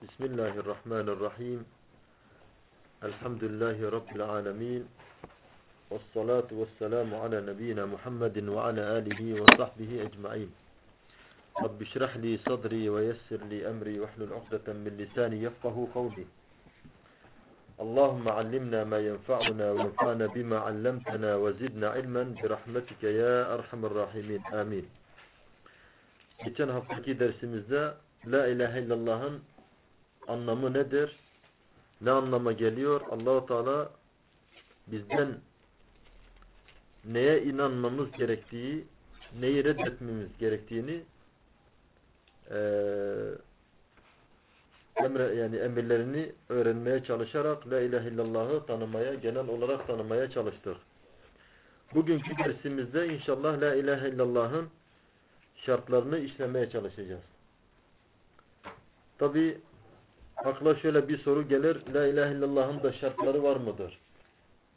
بسم الله الرحمن الرحيم. الحمد لله رب العالمين والصلاة والسلام على نبينا محمد وعلى آله وصحبه أجمعين. رب اشرح لي صدري ويسر لي أمري واحلل عقدة من لساني يفقه قولي. اللهم علمنا ما ينفعنا وانفعنا بما علمتنا وزدنا علما برحمتك يا أرحم الراحمين. آمين. Geçen haftaki dersimizde La ilahe illallah'ın anlamı nedir? Ne anlama geliyor? Allahu Teala bizden neye inanmamız gerektiği, neyi reddetmemiz gerektiğini eee emre yani emirlerini öğrenmeye çalışarak La ilahe illallah'ı tanımaya, genel olarak tanımaya çalıştık. Bugünkü dersimizde inşallah La ilahe illallah'ın şartlarını işlemeye çalışacağız. Tabi akla şöyle bir soru gelir. La ilahe illallah'ın da şartları var mıdır?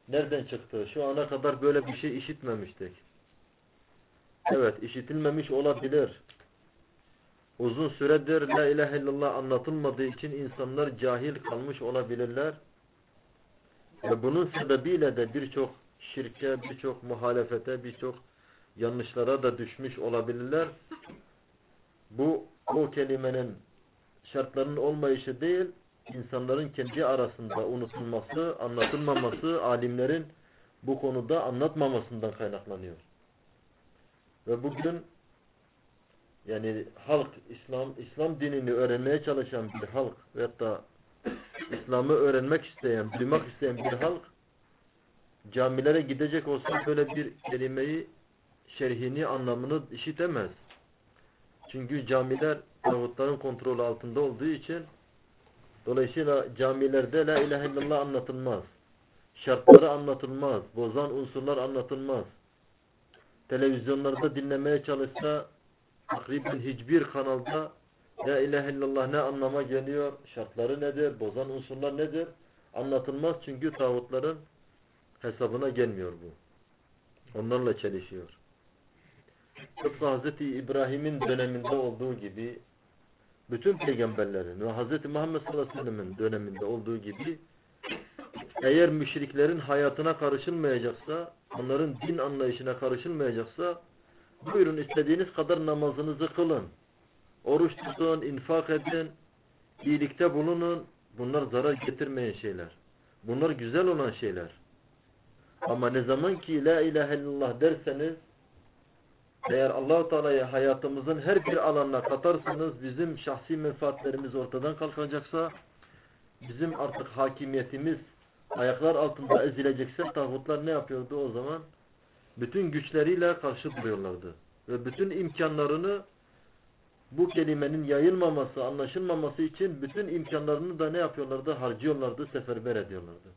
Nereden çıktı? Şu ana kadar böyle bir şey işitmemiştik. Evet, işitilmemiş olabilir. Uzun süredir La ilahe illallah anlatılmadığı için insanlar cahil kalmış olabilirler. Ve bunun sebebiyle de birçok şirke, birçok muhalefete, birçok yanlışlara da düşmüş olabilirler. Bu o kelimenin şartlarının olmayışı değil, insanların kendi arasında unutulması, anlatılmaması, alimlerin bu konuda anlatmamasından kaynaklanıyor. Ve bugün yani halk İslam İslam dinini öğrenmeye çalışan bir halk veyahut da İslam'ı öğrenmek isteyen, duymak isteyen bir halk camilere gidecek olsa böyle bir kelimeyi şerhini, anlamını işitemez. Çünkü camiler tağutların kontrolü altında olduğu için dolayısıyla camilerde la ilahe illallah anlatılmaz. Şartları anlatılmaz. Bozan unsurlar anlatılmaz. Televizyonlarda dinlemeye çalışsa takriben hiçbir kanalda La ilahe illallah ne anlama geliyor, şartları nedir, bozan unsurlar nedir anlatılmaz çünkü tağutların hesabına gelmiyor bu. Onlarla çelişiyor. Tıpkı Hz. İbrahim'in döneminde olduğu gibi bütün peygamberlerin ve Hz. Muhammed sallallahu aleyhi ve sellem'in döneminde olduğu gibi eğer müşriklerin hayatına karışılmayacaksa, onların din anlayışına karışılmayacaksa buyurun istediğiniz kadar namazınızı kılın. Oruç tutun, infak edin, iyilikte bulunun. Bunlar zarar getirmeyen şeyler. Bunlar güzel olan şeyler. Ama ne zaman ki la ilahe illallah derseniz eğer allah Teala'ya hayatımızın her bir alanına katarsanız bizim şahsi menfaatlerimiz ortadan kalkacaksa bizim artık hakimiyetimiz ayaklar altında ezilecekse tağutlar ne yapıyordu o zaman? Bütün güçleriyle karşı duruyorlardı. Ve bütün imkanlarını bu kelimenin yayılmaması, anlaşılmaması için bütün imkanlarını da ne yapıyorlardı? Harcıyorlardı, seferber ediyorlardı.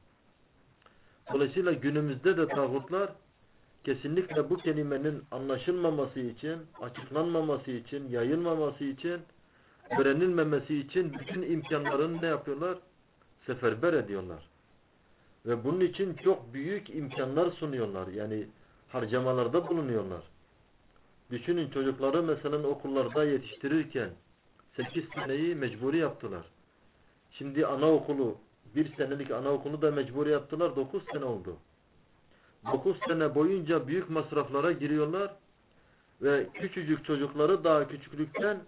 Dolayısıyla günümüzde de tağutlar kesinlikle bu kelimenin anlaşılmaması için, açıklanmaması için, yayılmaması için, öğrenilmemesi için bütün imkanlarını ne yapıyorlar? Seferber ediyorlar. Ve bunun için çok büyük imkanlar sunuyorlar. Yani harcamalarda bulunuyorlar. Düşünün çocukları mesela okullarda yetiştirirken 8 seneyi mecburi yaptılar. Şimdi anaokulu, bir senelik anaokulu da mecburi yaptılar. 9 sene oldu. 9 sene boyunca büyük masraflara giriyorlar ve küçücük çocukları daha küçüklükten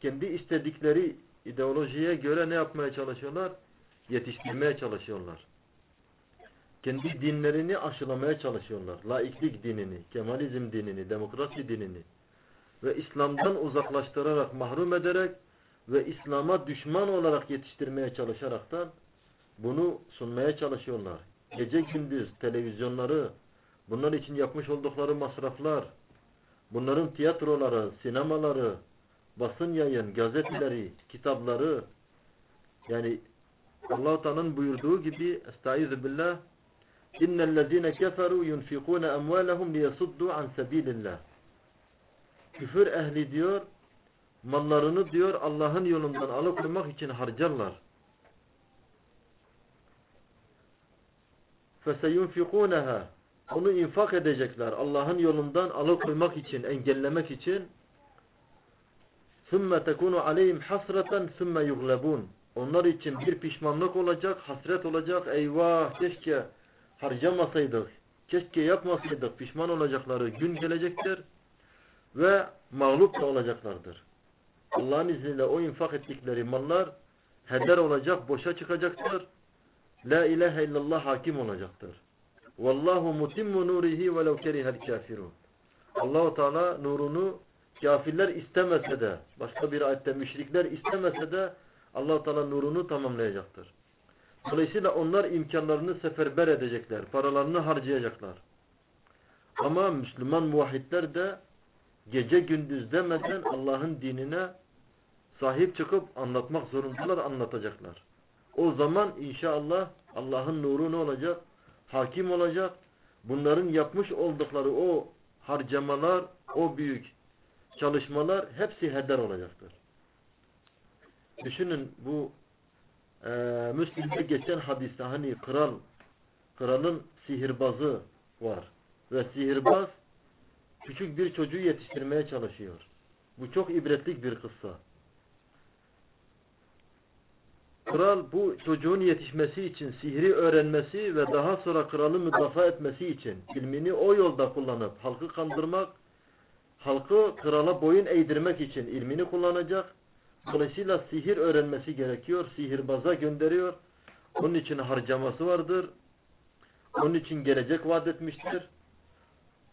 kendi istedikleri ideolojiye göre ne yapmaya çalışıyorlar? Yetiştirmeye çalışıyorlar. Kendi dinlerini aşılamaya çalışıyorlar. Laiklik dinini, Kemalizm dinini, demokrasi dinini ve İslam'dan uzaklaştırarak, mahrum ederek ve İslam'a düşman olarak yetiştirmeye çalışaraktan bunu sunmaya çalışıyorlar. Gece gündüz televizyonları, bunlar için yapmış oldukları masraflar, bunların tiyatroları, sinemaları, basın yayın, gazeteleri, kitapları, yani Allah-u Teala'nın buyurduğu gibi Estaizu billah İnnellezîne keferû yunfikûne emvâlehum liyasuddû an sebîlillah Küfür ehli diyor, mallarını diyor Allah'ın yolundan alıkoymak için harcarlar. فَسَيُنْفِقُونَهَا Onu infak edecekler. Allah'ın yolundan alıkoymak için, engellemek için. ثُمَّ تَكُونُ عَلَيْهِمْ حَسْرَةً ثُمَّ يُغْلَبُونَ onlar için bir pişmanlık olacak, hasret olacak. Eyvah keşke harcamasaydık, keşke yapmasaydık pişman olacakları gün gelecektir ve mağlup da olacaklardır. Allah'ın izniyle o infak ettikleri mallar heder olacak, boşa çıkacaktır. La ilahe illallah hakim olacaktır. Vallahu mutimmu nurihi velev kerihel kafirun. Allahu Teala nurunu kafirler istemese de, başka bir ayette müşrikler istemese de Allah Teala nurunu tamamlayacaktır. Dolayısıyla onlar imkanlarını seferber edecekler, paralarını harcayacaklar. Ama Müslüman muvahhidler de gece gündüz demeden Allah'ın dinine sahip çıkıp anlatmak zorundalar, anlatacaklar. O zaman inşallah Allah'ın nuru ne olacak? Hakim olacak. Bunların yapmış oldukları o harcamalar, o büyük çalışmalar hepsi heder olacaktır. Düşünün bu e, Müslim'de geçen hadiste hani kral, kralın sihirbazı var. Ve sihirbaz küçük bir çocuğu yetiştirmeye çalışıyor. Bu çok ibretlik bir kıssa. Kral bu çocuğun yetişmesi için sihri öğrenmesi ve daha sonra kralı müdafaa etmesi için ilmini o yolda kullanıp halkı kandırmak, halkı krala boyun eğdirmek için ilmini kullanacak. Dolayısıyla sihir öğrenmesi gerekiyor. Sihirbaza gönderiyor. Onun için harcaması vardır. Onun için gelecek vaat etmiştir.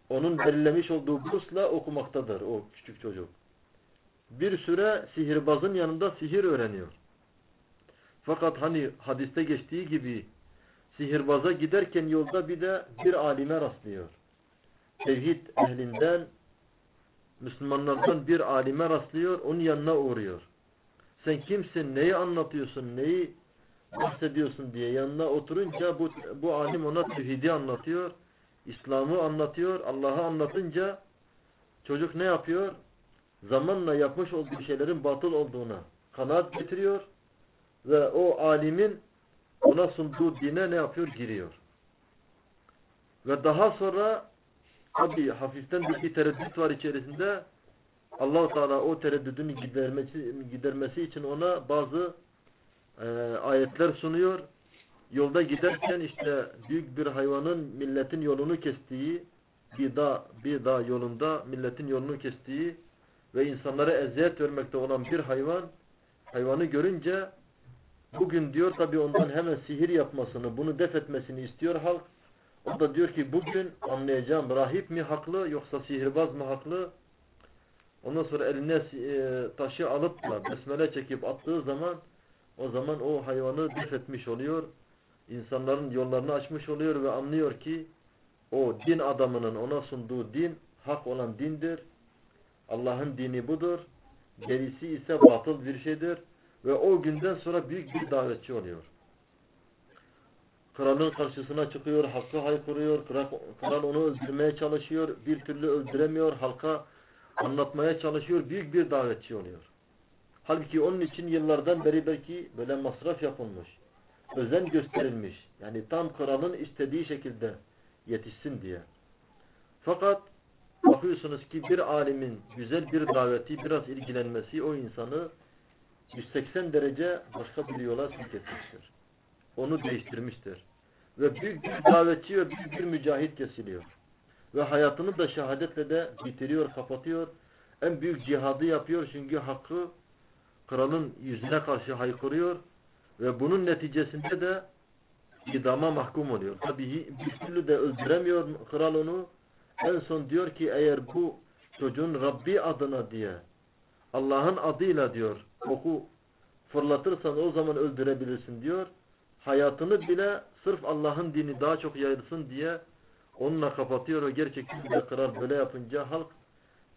Onun belirlemiş olduğu bursla okumaktadır o küçük çocuk. Bir süre sihirbazın yanında sihir öğreniyor. Fakat hani hadiste geçtiği gibi sihirbaza giderken yolda bir de bir alime rastlıyor. Tevhid ehlinden, Müslümanlardan bir alime rastlıyor, onun yanına uğruyor. Sen kimsin, neyi anlatıyorsun, neyi bahsediyorsun diye yanına oturunca bu, bu alim ona tevhidi anlatıyor, İslam'ı anlatıyor, Allah'ı anlatınca çocuk ne yapıyor? Zamanla yapmış olduğu şeylerin batıl olduğuna kanaat getiriyor ve o alimin ona sunduğu dine ne yapıyor? Giriyor. Ve daha sonra tabi hafiften bir tereddüt var içerisinde Allahu Teala o tereddüdünü gidermesi, gidermesi için ona bazı e, ayetler sunuyor. Yolda giderken işte büyük bir hayvanın milletin yolunu kestiği bir dağ, bir dağ yolunda milletin yolunu kestiği ve insanlara eziyet vermekte olan bir hayvan hayvanı görünce Bugün diyor tabi ondan hemen sihir yapmasını, bunu def etmesini istiyor halk. O da diyor ki bugün anlayacağım rahip mi haklı yoksa sihirbaz mı haklı? Ondan sonra eline e, taşı alıp da besmele çekip attığı zaman o zaman o hayvanı def etmiş oluyor. İnsanların yollarını açmış oluyor ve anlıyor ki o din adamının ona sunduğu din hak olan dindir. Allah'ın dini budur. Gerisi ise batıl bir şeydir. Ve o günden sonra büyük bir davetçi oluyor. Kralın karşısına çıkıyor, hakkı haykırıyor, kral, kral onu öldürmeye çalışıyor, bir türlü öldüremiyor, halka anlatmaya çalışıyor, büyük bir davetçi oluyor. Halbuki onun için yıllardan beri belki böyle masraf yapılmış, özen gösterilmiş, yani tam kralın istediği şekilde yetişsin diye. Fakat bakıyorsunuz ki bir alimin güzel bir daveti, biraz ilgilenmesi o insanı 180 derece başka bir yola sevk etmiştir. Onu değiştirmiştir. Ve büyük bir davetçi ve büyük bir mücahit kesiliyor. Ve hayatını da şehadetle de bitiriyor, kapatıyor. En büyük cihadı yapıyor çünkü hakkı kralın yüzüne karşı haykırıyor. Ve bunun neticesinde de idama mahkum oluyor. Tabi bir türlü de öldüremiyor kral onu. En son diyor ki eğer bu çocuğun Rabbi adına diye Allah'ın adıyla diyor oku fırlatırsan o zaman öldürebilirsin diyor. Hayatını bile sırf Allah'ın dini daha çok yayılsın diye onunla kapatıyor ve gerçekten de kral böyle yapınca halk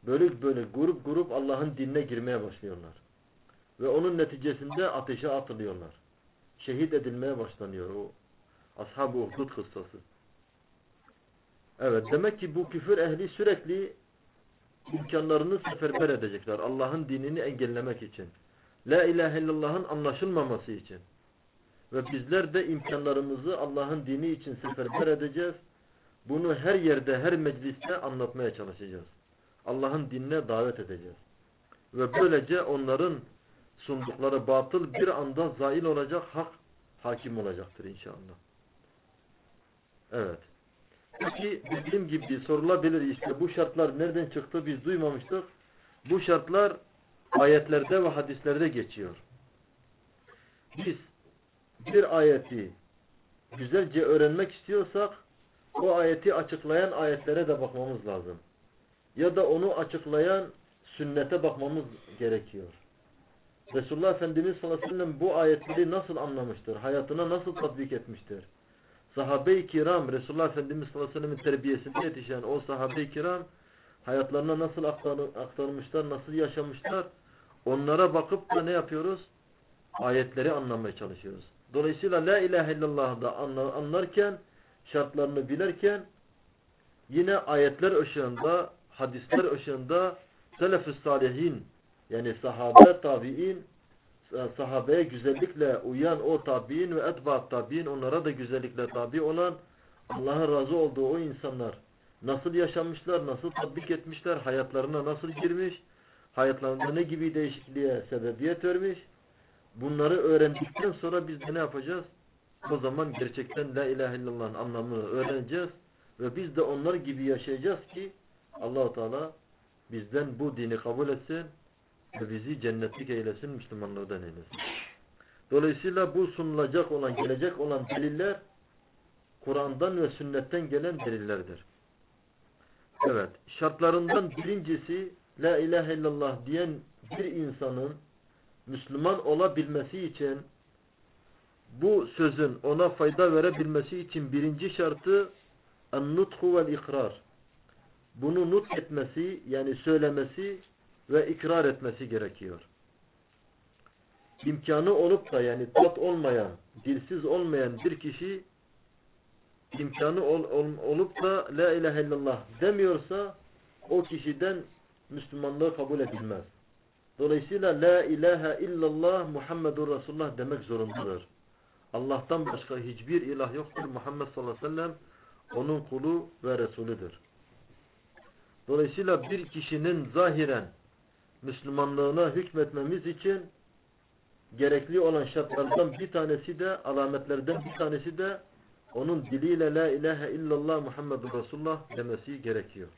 bölük bölük grup grup Allah'ın dinine girmeye başlıyorlar. Ve onun neticesinde ateşe atılıyorlar. Şehit edilmeye başlanıyor o Ashab-ı Uhdud kıssası. Evet demek ki bu küfür ehli sürekli imkanlarını seferber edecekler. Allah'ın dinini engellemek için. La ilahe illallah'ın anlaşılmaması için. Ve bizler de imkanlarımızı Allah'ın dini için seferber edeceğiz. Bunu her yerde, her mecliste anlatmaya çalışacağız. Allah'ın dinine davet edeceğiz. Ve böylece onların sundukları batıl bir anda zail olacak, hak hakim olacaktır inşallah. Evet. Peki dediğim gibi sorulabilir işte bu şartlar nereden çıktı biz duymamıştık. Bu şartlar ayetlerde ve hadislerde geçiyor. Biz bir ayeti güzelce öğrenmek istiyorsak o ayeti açıklayan ayetlere de bakmamız lazım. Ya da onu açıklayan sünnete bakmamız gerekiyor. Resulullah Efendimiz sallallahu aleyhi ve sellem bu ayetleri nasıl anlamıştır? Hayatına nasıl tatbik etmiştir? Sahabe-i kiram, Resulullah Efendimiz sallallahu aleyhi ve sellem'in terbiyesinde yetişen o sahabe-i kiram hayatlarına nasıl aktarmışlar, nasıl yaşamışlar? Onlara bakıp da ne yapıyoruz? Ayetleri anlamaya çalışıyoruz. Dolayısıyla La ilahe illallah da anlarken, şartlarını bilerken yine ayetler ışığında, hadisler ışığında selef-i salihin yani sahabe, tabi'in sahabeye güzellikle uyan o tabi'in ve etbaat tabi'in onlara da güzellikle tabi olan Allah'ın razı olduğu o insanlar nasıl yaşamışlar, nasıl tatbik etmişler, hayatlarına nasıl girmiş, hayatlarında ne gibi değişikliğe sebebiyet vermiş. Bunları öğrendikten sonra biz de ne yapacağız? O zaman gerçekten La ilahe illallah'ın anlamını öğreneceğiz ve biz de onlar gibi yaşayacağız ki allah Teala bizden bu dini kabul etsin ve bizi cennetlik eylesin, Müslümanlardan eylesin. Dolayısıyla bu sunulacak olan, gelecek olan deliller Kur'an'dan ve sünnetten gelen delillerdir. Evet, şartlarından birincisi La ilahe illallah diyen bir insanın Müslüman olabilmesi için bu sözün ona fayda verebilmesi için birinci şartı en-nutku vel ikrar. Bunu nut etmesi yani söylemesi ve ikrar etmesi gerekiyor. İmkanı olup da yani tat olmayan, dilsiz olmayan bir kişi imkanı ol, ol, olup da la ilahe illallah demiyorsa o kişiden Müslümanlığı kabul edilmez. Dolayısıyla la ilahe illallah Muhammedur Resulullah demek zorundadır. Allah'tan başka hiçbir ilah yoktur. Muhammed sallallahu aleyhi ve sellem onun kulu ve Resulüdür. Dolayısıyla bir kişinin zahiren Müslümanlığına hükmetmemiz için gerekli olan şartlardan bir tanesi de alametlerden bir tanesi de onun diliyle la ilahe illallah Muhammedur Resulullah demesi gerekiyor.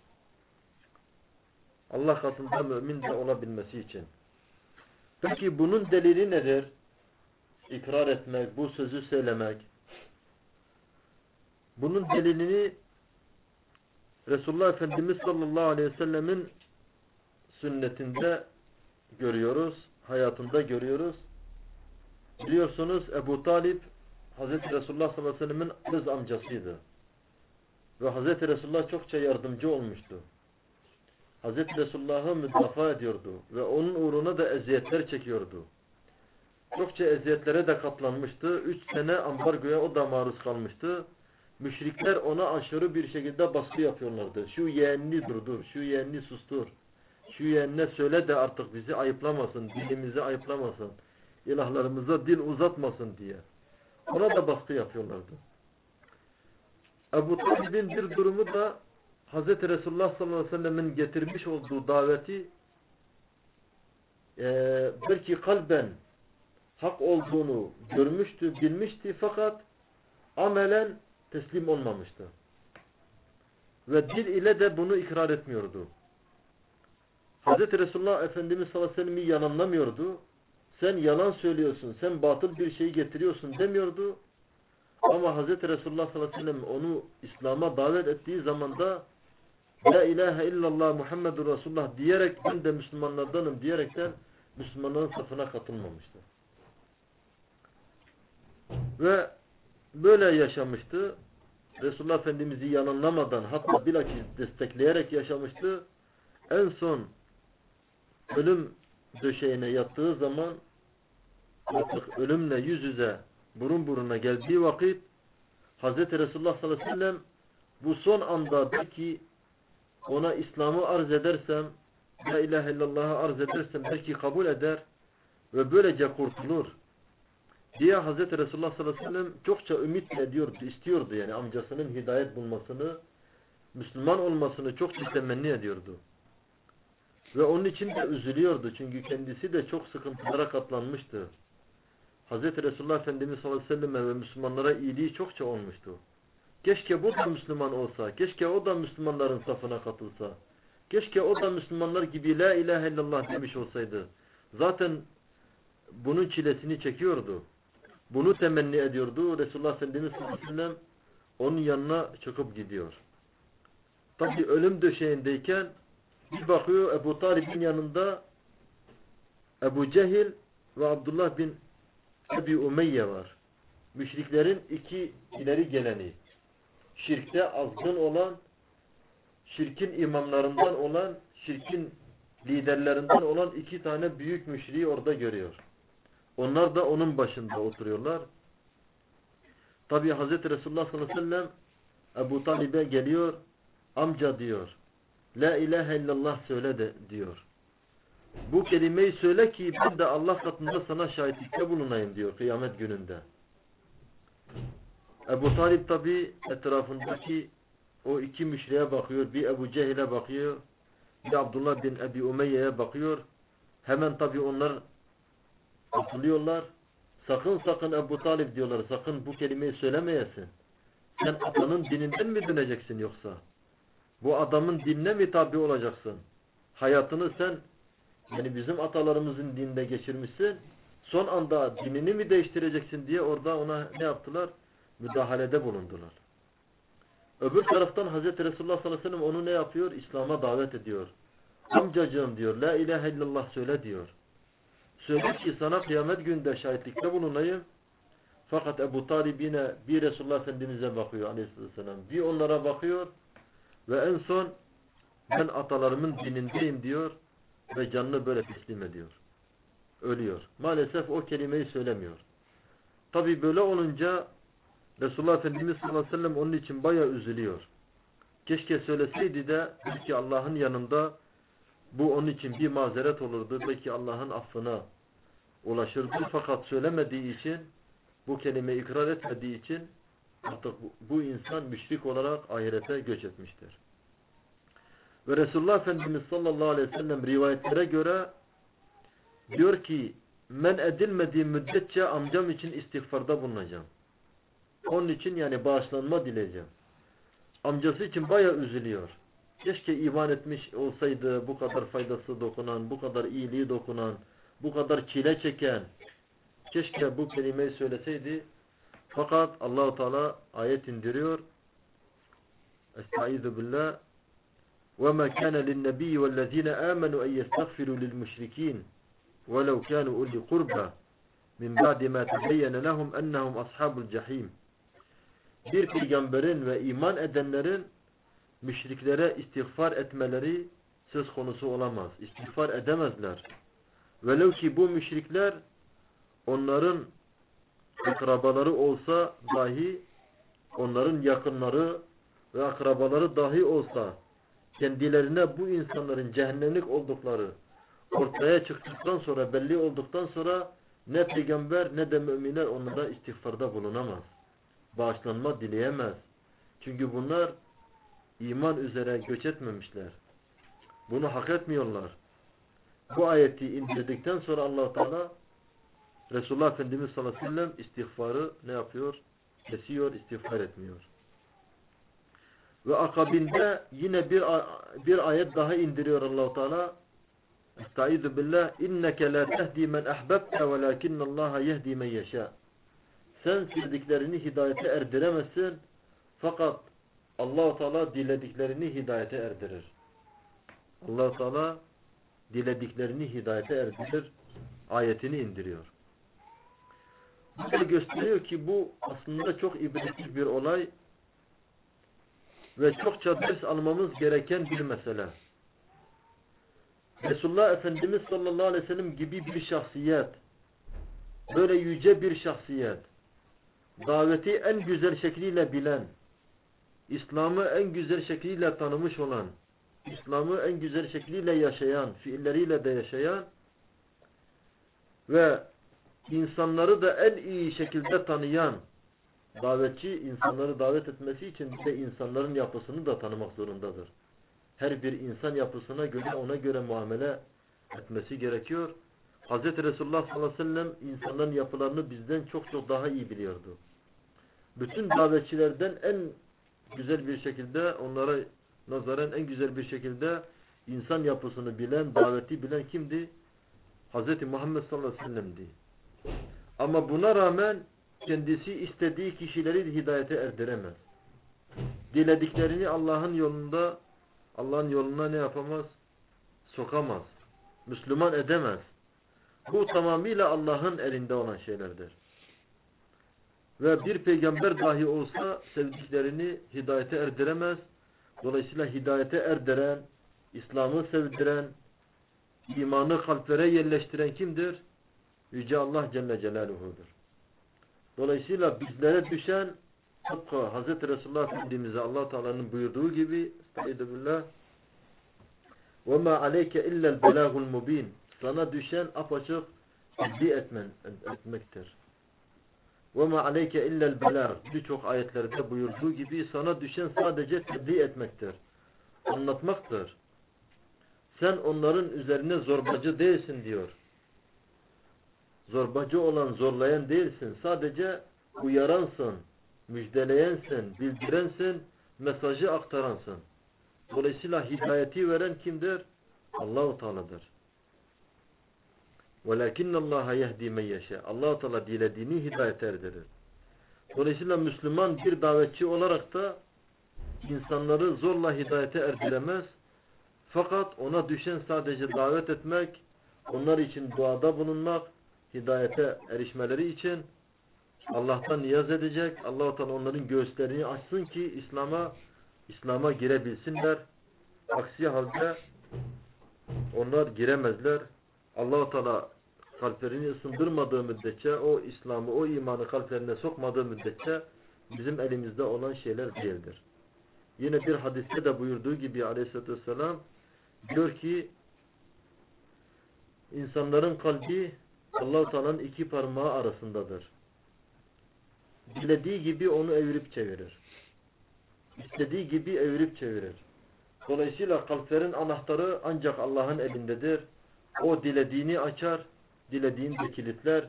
Allah katında mümin de olabilmesi için. Peki bunun delili nedir? İkrar etmek, bu sözü söylemek. Bunun delilini Resulullah Efendimiz sallallahu aleyhi ve sellemin sünnetinde görüyoruz, hayatında görüyoruz. Biliyorsunuz Ebu Talip Hazreti Resulullah sallallahu aleyhi ve sellemin kız amcasıydı. Ve Hazreti Resulullah çokça yardımcı olmuştu. Hazreti Resulullah'ı müdafaa ediyordu ve onun uğruna da eziyetler çekiyordu. Çokça eziyetlere de katlanmıştı. Üç sene ambargoya o da maruz kalmıştı. Müşrikler ona aşırı bir şekilde baskı yapıyorlardı. Şu yeğenini durdur, şu yeğenini sustur. Şu yeğenine söyle de artık bizi ayıplamasın, dilimizi ayıplamasın. İlahlarımıza dil uzatmasın diye. Ona da baskı yapıyorlardı. Ebu Talib'in bir durumu da Hz. Resulullah sallallahu aleyhi ve sellemin getirmiş olduğu daveti e, belki kalben hak olduğunu görmüştü, bilmişti fakat amelen teslim olmamıştı. Ve dil ile de bunu ikrar etmiyordu. Hz. Resulullah Efendimiz sallallahu aleyhi ve sellem'i yalanlamıyordu. Sen yalan söylüyorsun, sen batıl bir şeyi getiriyorsun demiyordu. Ama Hz. Resulullah sallallahu aleyhi ve sellem onu İslam'a davet ettiği zaman da La ilahe illallah Muhammedur Resulullah diyerek ben de Müslümanlardanım diyerekten Müslümanların safına katılmamıştı. Ve böyle yaşamıştı. Resulullah Efendimiz'i yanılamadan hatta bilakis destekleyerek yaşamıştı. En son ölüm döşeğine yattığı zaman artık ölümle yüz yüze burun buruna geldiği vakit Hz. Resulullah sallallahu aleyhi ve sellem bu son anda belki ona İslam'ı arz edersem La ilahe illallah'ı arz edersem belki kabul eder ve böylece kurtulur diye Hz. Resulullah sallallahu aleyhi ve sellem çokça ümit ediyordu, istiyordu yani amcasının hidayet bulmasını, Müslüman olmasını çok temenni ediyordu. Ve onun için de üzülüyordu. Çünkü kendisi de çok sıkıntılara katlanmıştı. Hz. Resulullah Efendimiz sallallahu aleyhi ve sellem ve Müslümanlara iyiliği çokça olmuştu. Keşke bu da Müslüman olsa, keşke o da Müslümanların safına katılsa, keşke o da Müslümanlar gibi La ilahe illallah demiş olsaydı. Zaten bunun çilesini çekiyordu. Bunu temenni ediyordu. Resulullah Efendimiz sallallahu aleyhi ve sellem onun yanına çıkıp gidiyor. Tabi ölüm döşeğindeyken bir bakıyor Ebu Talib'in yanında Ebu Cehil ve Abdullah bin Ebi Umeyye var. Müşriklerin iki ileri geleni. Şirkte azgın olan, şirkin imamlarından olan, şirkin liderlerinden olan iki tane büyük müşriği orada görüyor. Onlar da onun başında oturuyorlar. Tabi Hz. Resulullah sallallahu aleyhi ve sellem Ebu Talib'e geliyor, amca diyor. La ilahe illallah söyle de diyor. Bu kelimeyi söyle ki ben de Allah katında sana şahitlikte bulunayım diyor kıyamet gününde. Ebu Talip tabi etrafındaki o iki müşriye bakıyor. Bir Ebu Cehil'e bakıyor. Bir Abdullah bin Ebi Umeyye'ye bakıyor. Hemen tabi onlar atılıyorlar. Sakın sakın Ebu Talip diyorlar. Sakın bu kelimeyi söylemeyesin. Sen atanın dininden mi döneceksin yoksa? Bu adamın dinine mi tabi olacaksın? Hayatını sen yani bizim atalarımızın dininde geçirmişsin. Son anda dinini mi değiştireceksin diye orada ona ne yaptılar? Müdahalede bulundular. Öbür taraftan Hz. Resulullah sallallahu aleyhi ve sellem onu ne yapıyor? İslam'a davet ediyor. Amcacığım diyor. La ilahe illallah söyle diyor. Söyle ki sana kıyamet günde şahitlikte bulunayım. Fakat Ebu Talib yine bir Resulullah Efendimiz'e bakıyor aleyhisselam. Bir onlara bakıyor. Ve en son ben atalarımın dinindeyim diyor. Ve canını böyle teslim ediyor. Ölüyor. Maalesef o kelimeyi söylemiyor. Tabi böyle olunca Resulullah Efendimiz sallallahu aleyhi ve sellem onun için baya üzülüyor. Keşke söyleseydi de belki Allah'ın yanında bu onun için bir mazeret olurdu. Belki Allah'ın affına ulaşırdı. Fakat söylemediği için bu kelime ikrar etmediği için artık bu insan müşrik olarak ahirete göç etmiştir. Ve Resulullah Efendimiz sallallahu aleyhi ve sellem rivayetlere göre diyor ki men edilmediği müddetçe amcam için istiğfarda bulunacağım. Onun için yani bağışlanma dileyeceğim. Amcası için baya üzülüyor. Keşke iman etmiş olsaydı bu kadar faydası dokunan, bu kadar iyiliği dokunan, bu kadar çile çeken. Keşke bu kelimeyi söyleseydi. Fakat Allahu Teala ayet indiriyor. Estaizu billah. وَمَا كَانَ لِلنَّبِيِّ وَالَّذ۪ينَ آمَنُوا اَنْ يَسْتَغْفِرُوا لِلْمُشْرِك۪ينَ وَلَوْ كَانُوا اُلِي قُرْبًا مِنْ بَعْدِ مَا تَبَيَّنَ لَهُمْ اَنَّهُمْ أَصْحَابُ الْجَح۪يمِ Bir peygamberin ve iman edenlerin müşriklere istiğfar etmeleri söz konusu olamaz. İstiğfar edemezler. Velev ki bu müşrikler onların akrabaları olsa dahi onların yakınları ve akrabaları dahi olsa kendilerine bu insanların cehennemlik oldukları ortaya çıktıktan sonra belli olduktan sonra ne peygamber ne de müminler onlara istiğfarda bulunamaz. Bağışlanma dileyemez. Çünkü bunlar iman üzere göç etmemişler. Bunu hak etmiyorlar. Bu ayeti indirdikten sonra allah Teala Resulullah Efendimiz sallallahu aleyhi ve sellem istiğfarı ne yapıyor? Kesiyor, istiğfar etmiyor. Ve akabinde yine bir bir ayet daha indiriyor allah Teala. Estaizu billah inneke la tehdi men ahbabte velakinnallaha yehdi men yeşâ. Sen sevdiklerini hidayete erdiremezsin. Fakat allah Teala dilediklerini hidayete erdirir. allah Teala dilediklerini hidayete erdirir. Ayetini indiriyor. Bu da gösteriyor ki bu aslında çok ibretlik bir olay ve çokça ders almamız gereken bir mesele. Resulullah Efendimiz sallallahu aleyhi ve sellem gibi bir şahsiyet, böyle yüce bir şahsiyet, daveti en güzel şekliyle bilen, İslam'ı en güzel şekliyle tanımış olan, İslam'ı en güzel şekliyle yaşayan, fiilleriyle de yaşayan ve insanları da en iyi şekilde tanıyan davetçi insanları davet etmesi için de insanların yapısını da tanımak zorundadır. her bir insan yapısına göre ona göre muamele etmesi gerekiyor. Hz. Resulullah sallallahu aleyhi ve sellem insanların yapılarını bizden çok çok daha iyi biliyordu. Bütün davetçilerden en güzel bir şekilde onlara nazaren en güzel bir şekilde insan yapısını bilen, daveti bilen kimdi? Hz. Muhammed sallallahu aleyhi ve sellem'di. Ama buna rağmen kendisi istediği kişileri hidayete erdiremez. Dilediklerini Allah'ın yolunda Allah'ın yoluna ne yapamaz? Sokamaz. Müslüman edemez. Bu tamamıyla Allah'ın elinde olan şeylerdir. Ve bir peygamber dahi olsa sevdiklerini hidayete erdiremez. Dolayısıyla hidayete erdiren, İslam'ı sevdiren, imanı kalplere yerleştiren kimdir? Yüce Allah Celle Celaluhu'dur. Dolayısıyla bizlere düşen tıpkı Hz. Resulullah Efendimiz'e allah Teala'nın buyurduğu gibi Estaizu billah وَمَا عَلَيْكَ اِلَّا الْبَلَاغُ الْمُب۪ينَ Sana düşen apaçık tebliğ etmen, etmektir. وَمَا عَلَيْكَ اِلَّا الْبَلَاغُ Birçok ayetlerde buyurduğu gibi sana düşen sadece tebliğ etmektir. Anlatmaktır. Sen onların üzerine zorbacı değilsin diyor. Zorbacı olan zorlayan değilsin. Sadece uyaransın, müjdeleyensin, bildirensin, mesajı aktaransın. Dolayısıyla hidayeti veren kimdir? Allahu Teala'dır. وَلَكِنَّ اللّٰهَ يَهْدِي مَنْ يَشَاءُ allah Teala dilediğini hidayet erdirir. Dolayısıyla Müslüman bir davetçi olarak da insanları zorla hidayete erdiremez. Fakat ona düşen sadece davet etmek, onlar için duada bulunmak, hidayete erişmeleri için Allah'tan niyaz edecek. Allah-u Teala onların göğüslerini açsın ki İslam'a İslam'a girebilsinler. Aksi halde onlar giremezler. Allah-u Teala kalplerini ısındırmadığı müddetçe, o İslam'ı, o imanı kalplerine sokmadığı müddetçe bizim elimizde olan şeyler değildir. Yine bir hadiste de buyurduğu gibi aleyhissalatü vesselam diyor ki insanların kalbi Allah-u Teala'nın iki parmağı arasındadır. Dilediği gibi onu evirip çevirir. İstediği gibi evirip çevirir. Dolayısıyla kalplerin anahtarı ancak Allah'ın elindedir. O dilediğini açar, dilediğini de kilitler.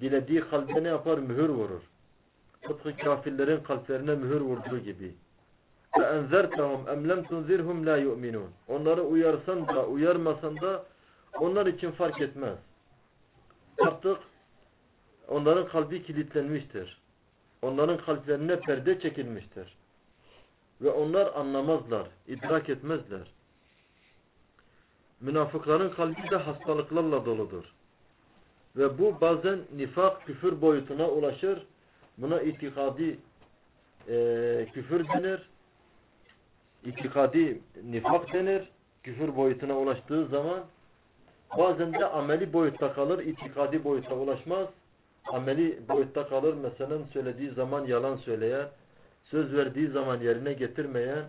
Dilediği kalbe ne yapar? Mühür vurur. Tıpkı kafirlerin kalplerine mühür vurduğu gibi. فَاَنْذَرْتَهُمْ اَمْ لَمْ تُنْذِرْهُمْ لَا يُؤْمِنُونَ Onları uyarsan da uyarmasan da onlar için fark etmez. Artık onların kalbi kilitlenmiştir. Onların kalplerine perde çekilmiştir. Ve onlar anlamazlar, idrak etmezler. Münafıkların kalbi de hastalıklarla doludur. Ve bu bazen nifak, küfür boyutuna ulaşır. Buna itikadi e, küfür denir. İtikadi nifak denir. Küfür boyutuna ulaştığı zaman bazen de ameli boyutta kalır, itikadi boyuta ulaşmaz. Ameli boyutta kalır. Mesela söylediği zaman yalan söyleyen, söz verdiği zaman yerine getirmeyen,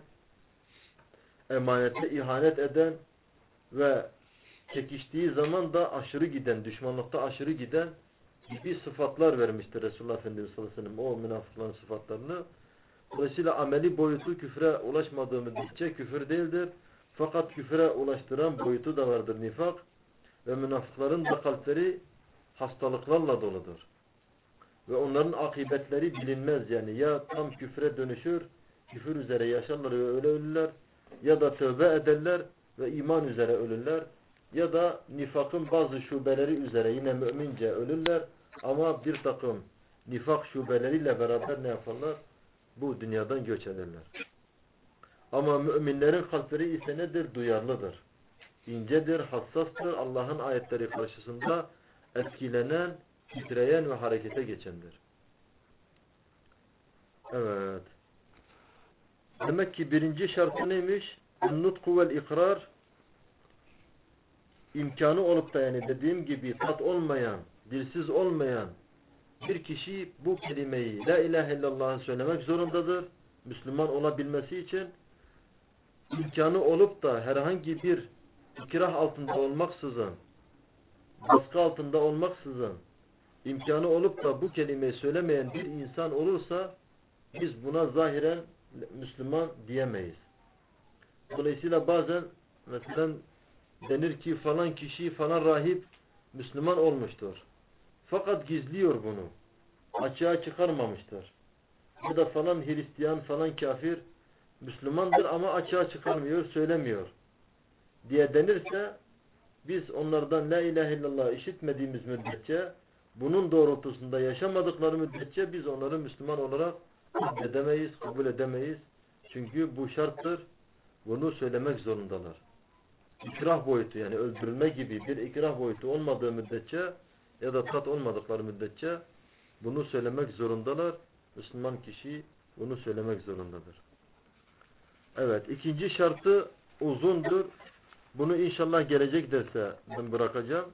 emanete ihanet eden ve çekiştiği zaman da aşırı giden, düşmanlıkta aşırı giden gibi sıfatlar vermiştir Resulullah Efendimiz sallallahu aleyhi ve sellem o münafıkların sıfatlarını. Dolayısıyla ameli boyutu küfre ulaşmadığı müddetçe küfür değildir. Fakat küfre ulaştıran boyutu da vardır nifak. Ve münafıkların da kalpleri hastalıklarla doludur. Ve onların akıbetleri bilinmez yani. Ya tam küfre dönüşür, küfür üzere yaşarlar ve öyle ölürler. Ya da tövbe ederler ve iman üzere ölürler. Ya da nifakın bazı şubeleri üzere yine mümince ölürler. Ama bir takım nifak şubeleriyle beraber ne yaparlar? Bu dünyadan göç ederler. Ama müminlerin kalpleri ise nedir? Duyarlıdır. İncedir, hassastır. Allah'ın ayetleri karşısında etkilenen, titreyen ve harekete geçendir. Evet. Demek ki birinci şartı neymiş? Nutku vel ikrar imkanı olup da yani dediğim gibi tat olmayan, dilsiz olmayan bir kişi bu kelimeyi La ilahe illallah'ı söylemek zorundadır. Müslüman olabilmesi için imkanı olup da herhangi bir ikrah altında olmaksızın baskı altında olmaksızın imkanı olup da bu kelimeyi söylemeyen bir insan olursa biz buna zahiren Müslüman diyemeyiz. Dolayısıyla bazen mesela denir ki falan kişi falan rahip Müslüman olmuştur. Fakat gizliyor bunu. Açığa çıkarmamıştır. Ya da falan Hristiyan falan kafir Müslümandır ama açığa çıkarmıyor, söylemiyor. Diye denirse biz onlardan la ilahe illallah işitmediğimiz müddetçe bunun doğrultusunda yaşamadıkları müddetçe biz onları Müslüman olarak edemeyiz, kabul edemeyiz. Çünkü bu şarttır. Bunu söylemek zorundalar. İkrah boyutu yani öldürülme gibi bir ikrah boyutu olmadığı müddetçe ya da tat olmadıkları müddetçe bunu söylemek zorundalar. Müslüman kişi bunu söylemek zorundadır. Evet. ikinci şartı uzundur. Bunu inşallah gelecek derse ben bırakacağım.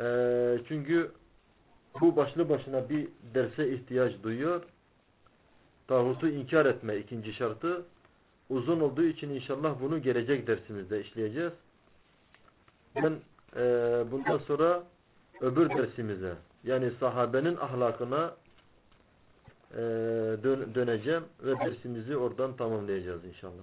Ee, çünkü bu başlı başına bir derse ihtiyaç duyuyor. Tağutu inkar etme ikinci şartı. Uzun olduğu için inşallah bunu gelecek dersimizde işleyeceğiz. Ben e, bundan sonra öbür dersimize yani sahabenin ahlakına e, dön- döneceğim ve dersimizi oradan tamamlayacağız inşallah.